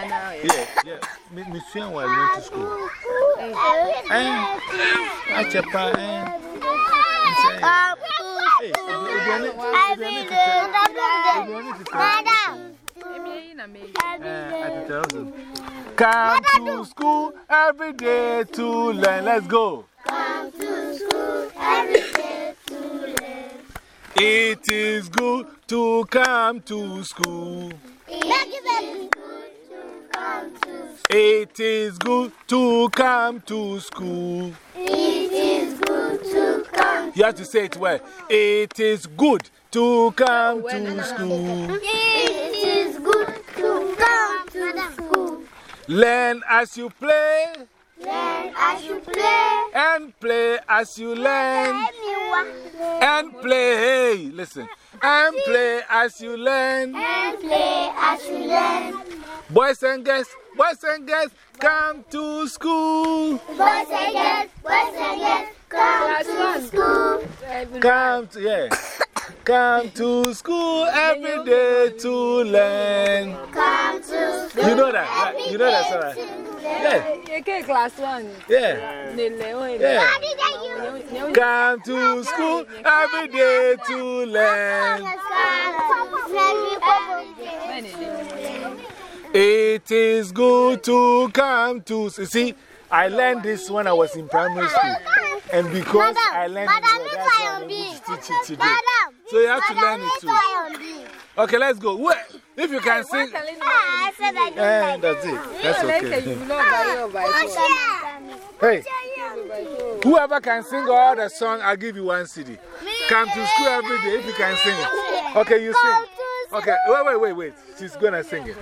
Yeah, yeah. Me, me swim while I went to school. Eh? I chepa, eh? Hey, Every day. Madam. Come to school every day to learn. Let's go. Come to school every day to learn. It is good to come to school. It is good to come to school. It is good to come. It is good to come. You have to say it well. It is good to come to school. It is good to come to school. Learn as you play Learn as you play. and play as you learn. And play, hey, listen. And play as you learn. And play as you learn. Boys and girls, boys and girls, come to school. Boys and girls, boys and girls, come to school. Come to, yeah. Come to school every day to learn. Come to school. You know that, right? You know that, Sarah? Yeah, Okay, class one. yeah, yeah. You. Come to school every day to learn. It is good to come to. See, I learned this when I was in primary school. And because Madam, I learned Madam, it, well, this that's why I I'm am able to teach it today. Madam. So you have to learn it too. Okay, let's go. Wait, if you can sing. I said I don't Eh, that's it. That's okay. Hey, whoever can sing all the song, I'll give you one CD. Come to school every day if you can sing it. Okay, you sing. Okay, wait, wait, wait, wait. She's gonna sing it.